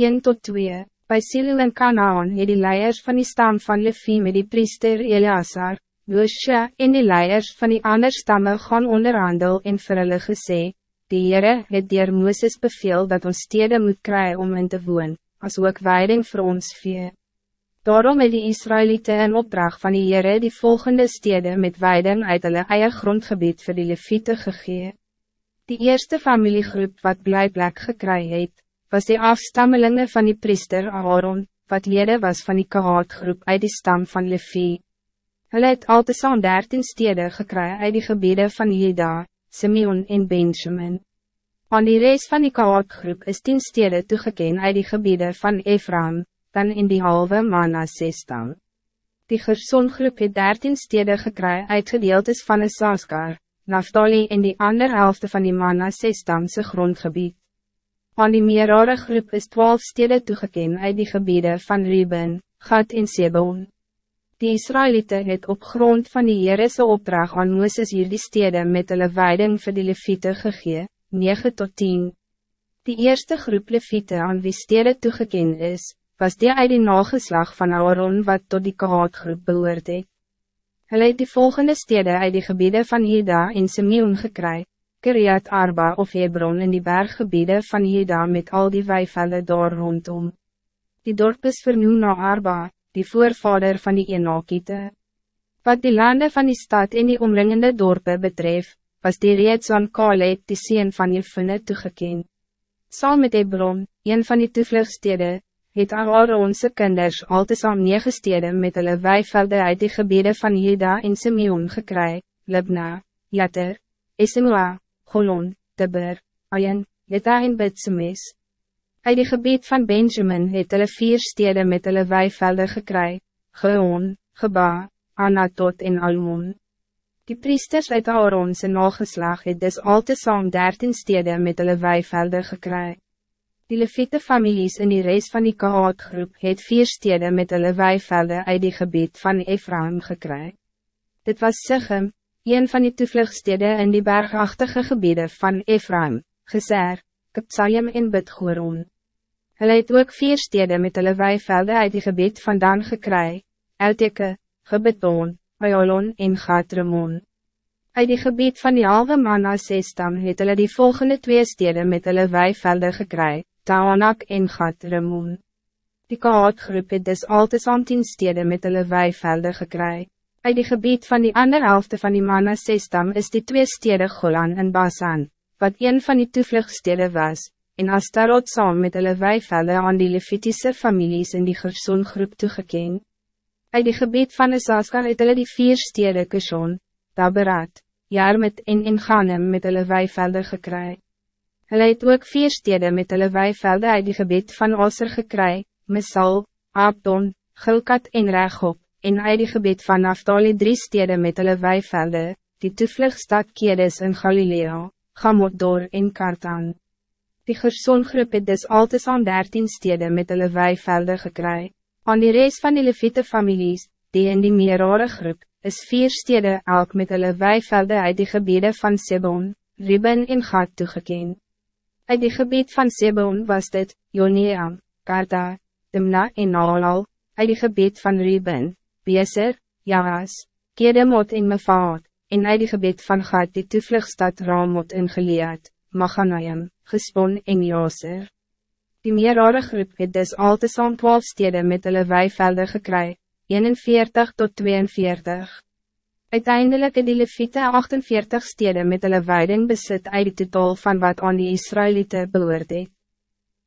1 tot 2 Bij Silo en Kanaan het die leiers van die stam van Levi met die priester Eleazar, Joshua en die leiers van die ander stammen gaan onderhandel en vir hulle gesê, Die Heere het dier Mooses beveel dat ons stede moet krijgen om in te woon, as ook weiding voor ons vee. Daarom het die Israëlieten in opdracht van die Heere die volgende stede met weiding uit hulle eie grondgebied vir die Leviete gegee. Die eerste familiegroep wat blijplek gekry het, was die afstammelingen van die priester Aaron, wat lede was van die kahaatgroep uit die stam van Levi. Hulle het al te saam dertien stede gekry uit die gebieden van Juda, Simeon en Benjamin. Aan die reis van die kahaatgroep is tien stede toegeken uit die gebieden van Ephraim, dan in die halve Manasse stam. Die Gersongroep het dertien stede gekry uit gedeeltes van Saskar, Naftali en die ander helft van die Manasse stamse grondgebied. Aan die meerare groep is twaalf steden toegeken uit die gebieden van Ruben, Gad en Sebon. Die Israëlieten het op grond van die Heerese opdracht aan Mooses hier die steden met hulle weiding vir die Leviete gegee, 9 tot 10. Die eerste groep Leviete aan wie steden toegeken is, was die uit die nageslag van Aaron wat tot die Kahaatgroep behoort het. Hulle het die volgende steden uit die gebieden van Juda en Simeon gekry, Kiriat Arba of Hebron in die berggebieden van Juda met al die weivellen daar rondom. Die dorp is vernoemd na Arba, die voorvader van die Enokiete. Wat die landen van die stad en die omringende dorpen betreft, was die reeds aan Kaleb die sien van Jefune toegekend. Saam met Hebron, een van die toevlugstede, het Aaronse kinders al te saam nege stede met hulle weivelde uit die gebieden van Juda en Simeon gekry, Libna, Jatter, Esimua, Golon, Tibber, Ayen, Jeta en Bitsemes. Uit die gebied van Benjamin het hulle vier steden met hulle weivelde gekry, Geon, Geba, Anatot en Almon. Die priesters uit Aaronse nageslag het dus al te saam dertien steden met hulle weivelde gekry. Die Levite families in die reis van die Kahaatgroep het vier steden met hulle weivelde uit die gebied van Ephraim gekry. Dit was Sichem, een van die toevlugstede in die bergachtige gebieden van Ephraim, Geser, Kipsayim en Bidgoron. Hulle het ook vier stede met hulle weivelde uit die gebied van Dan gekry, Elteke, Gebeton, Ayolon en Gatremon. Uit die gebied van die halve Manasse stam het hulle die volgende twee stede met hulle weivelde gekry, Taonak en Gatremon. Die kaartgroep het dus al te tien stede met hulle weivelde gekry. Uit die gebied van die ander helft van die Manasse-stam is die twee stede Golan en Basan, wat een van die toevlugstede was, en Astarot saam met hulle weivelle aan die Levitische families in die Gersongroep toegeken. Uit die gebied van Esaskar het hulle die vier stede Kishon, Taberat, Jarmet en Inganem met hulle weivelde gekry. Hulle het ook vier stede met hulle weivelde uit die gebied van Osser gekry, Mesal, Abdon, Gilkat en Rechop en uit die gebied van Naftali drie steden met hulle weivelde, die toevlugstad Kedes in Galilea, Gamotdor en Kartan. Die Gersongroep het dus altes aan dertien steden met hulle weivelde gekry. Aan die reis van die Levite families, die in die meerare groep, is vier steden elk met hulle weivelde uit die gebieden van Sebon, Riben en Gad toegekend. Uit die gebied van Sebon was dit, Joneam, Karta, Dimna en Nalal, uit die gebied van Ruben, Beser, Jaas, Kedemot en Mefaat, en uit die gebied van Gad die toevlugstad Ramot in Geleed, Machanaim, Gespon en Joser. Die meerare groep het dus al te saam 12 stede met hulle weivelde gekry, 41 tot 42. Uiteindelijk het die Levite 48 stede met hulle weiding besit uit die totaal van wat aan die Israëlieten behoort het.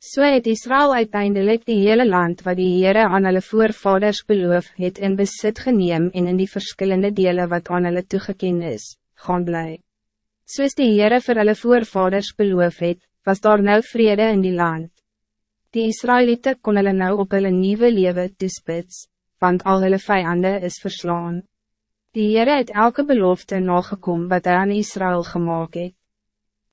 So het Israël uiteindelijk die hele land wat die Heere aan hulle voorvaders beloof het in besit geneem en in die verschillende delen wat aan hulle toegeken is, gaan bly. Soos die Heere vir hulle voorvaders beloof het, was daar nou vrede in die land. Die Israëlieten kon hulle nou op hulle nieuwe leven toespits, want al hulle vijanden is verslaan. Die Heere het elke belofte nagekom wat hy aan Israël gemaakt het.